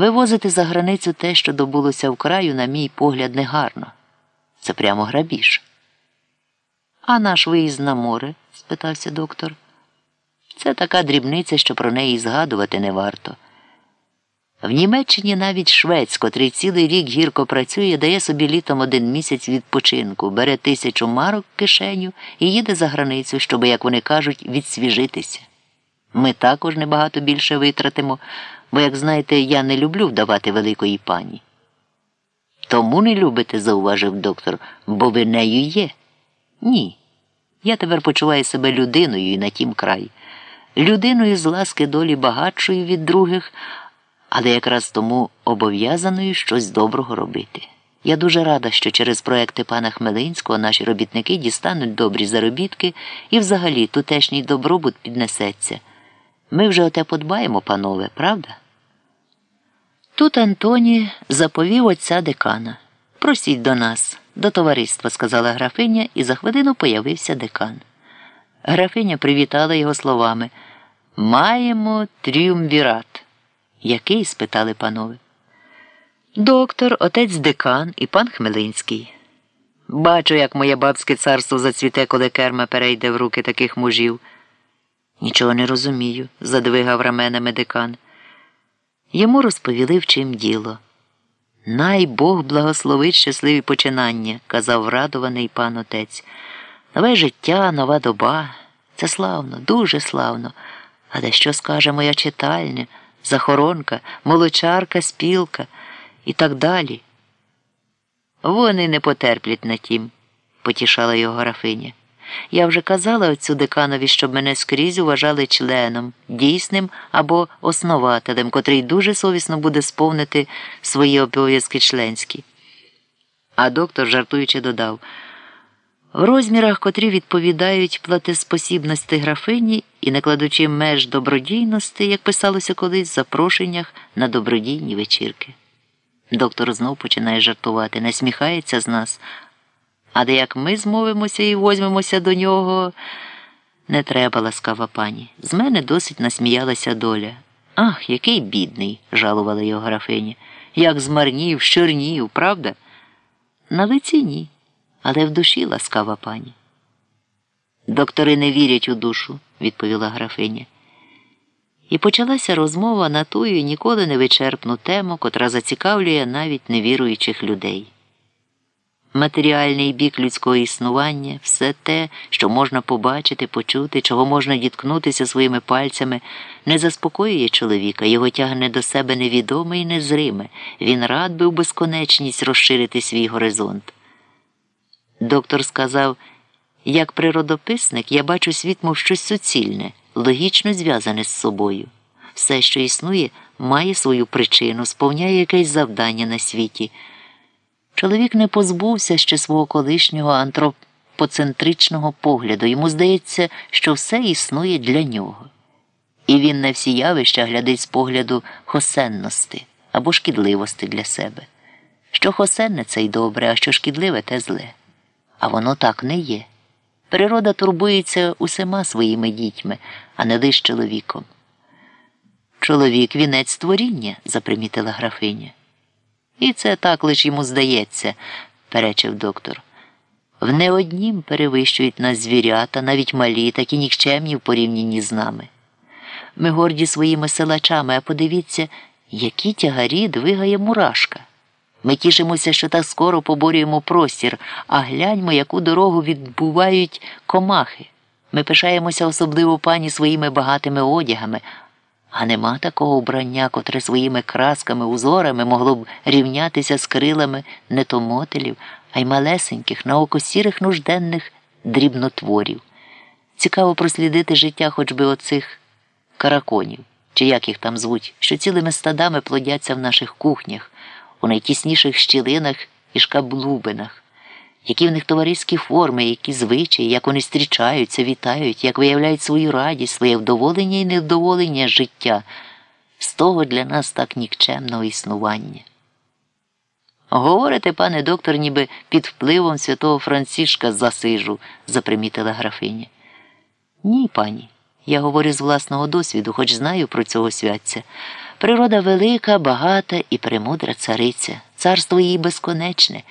Вивозити за границю те, що добулося в краю, на мій погляд, негарно. Це прямо грабіж. А наш виїзд на море? спитався доктор. Це така дрібниця, що про неї згадувати не варто. В Німеччині навіть швець, котрий цілий рік гірко працює, дає собі літом один місяць відпочинку, бере тисячу марок в кишеню і їде за границю, щоб, як вони кажуть, відсвіжитися. Ми також небагато більше витратимо, бо, як знаєте, я не люблю вдавати великої пані. Тому не любите, зауважив доктор, бо ви нею є. Ні. Я тепер почуваю себе людиною і на тім край. Людиною з ласки долі багатшою від других, але якраз тому обов'язаною щось доброго робити. Я дуже рада, що через проекти пана Хмелинського наші робітники дістануть добрі заробітки і взагалі тутешній добробут піднесеться. Ми вже оте подбаємо, панове, правда? Тут Антоні заповів отця декана. Просіть до нас, до товариства, сказала графиня, і за хвилину появився декан. Графиня привітала його словами Маємо тріумвірат. Який? спитали панове. Доктор, отець декан і пан Хмелинський. Бачу, як моє бабське царство зацвіте, коли керма перейде в руки таких мужів. Нічого не розумію, задвигав раменами декан. Йому розповіли, в чим діло. Най Бог благословить щасливі починання, казав радований пан отець. Нове життя, нова доба. Це славно, дуже славно. Але що скаже моя читальня, захоронка, молочарка, спілка і так далі? Вони не потерплять на тім, потішала його графиня. Я вже казала отцю деканові, щоб мене скрізь вважали членом, дійсним або основателем, котрий дуже совісно буде сповнити свої обов'язки членські. А доктор, жартуючи, додав в розмірах, котрі відповідають платеспосібності графині і не кладучи меж добродійності, як писалося колись в запрошеннях на добродійні вечірки. Доктор знов починає жартувати, насміхається з нас. А де як ми змовимося і возьмемося до нього, не треба, ласкава пані. З мене досить насміялася доля. Ах, який бідний, жалувала його графиня. Як змарнів, щорнів, правда? На лиці ні, але в душі ласкава пані. Доктори не вірять у душу, відповіла графиня. І почалася розмова на тую ніколи не вичерпну тему, котра зацікавлює навіть невіруючих людей. Матеріальний бік людського існування, все те, що можна побачити, почути, чого можна діткнутися своїми пальцями, не заспокоює чоловіка, його тягне до себе невідоме і незриме. Він рад би в безконечність розширити свій горизонт. Доктор сказав, як природописник, я бачу світ, мов щось суцільне, логічно зв'язане з собою. Все, що існує, має свою причину, сповняє якесь завдання на світі. Чоловік не позбувся ще свого колишнього антропоцентричного погляду. Йому здається, що все існує для нього. І він на всі явища глядить з погляду хосенності або шкідливості для себе. Що хосенне це й добре, а що шкідливе те зле. А воно так не є. Природа турбується усіма своїми дітьми, а не лише чоловіком. Чоловік вінець створіння, запримітила графиня. І це так лиш йому здається, перечив доктор. В не однім перевищують нас звірята, навіть малі, такі нікчемні в порівнянні з нами. Ми горді своїми силачами, а подивіться, які тягарі двигає мурашка. Ми тішимося, що так скоро поборюємо простір, а гляньмо, яку дорогу відбувають комахи. Ми пишаємося особливо пані своїми багатими одягами. А нема такого вбрання, котре своїми красками, узорами могло б рівнятися з крилами не то мотелів, а й малесеньких, на око нужденних дрібнотворів. Цікаво прослідити життя хоч би оцих караконів, чи як їх там звуть, що цілими стадами плодяться в наших кухнях, у найтісніших щілинах і шкаблубинах які в них товариські форми, які звичаї, як вони зустрічаються, вітають, як виявляють свою радість, своє вдоволення і невдоволення життя з того для нас так нікчемного існування. Говорите, пане доктор, ніби під впливом святого Францішка засижу, запримітила графиня. Ні, пані. Я говорю з власного досвіду, хоч знаю про цього святця. Природа велика, багата і премудра цариця, царство її безконечне.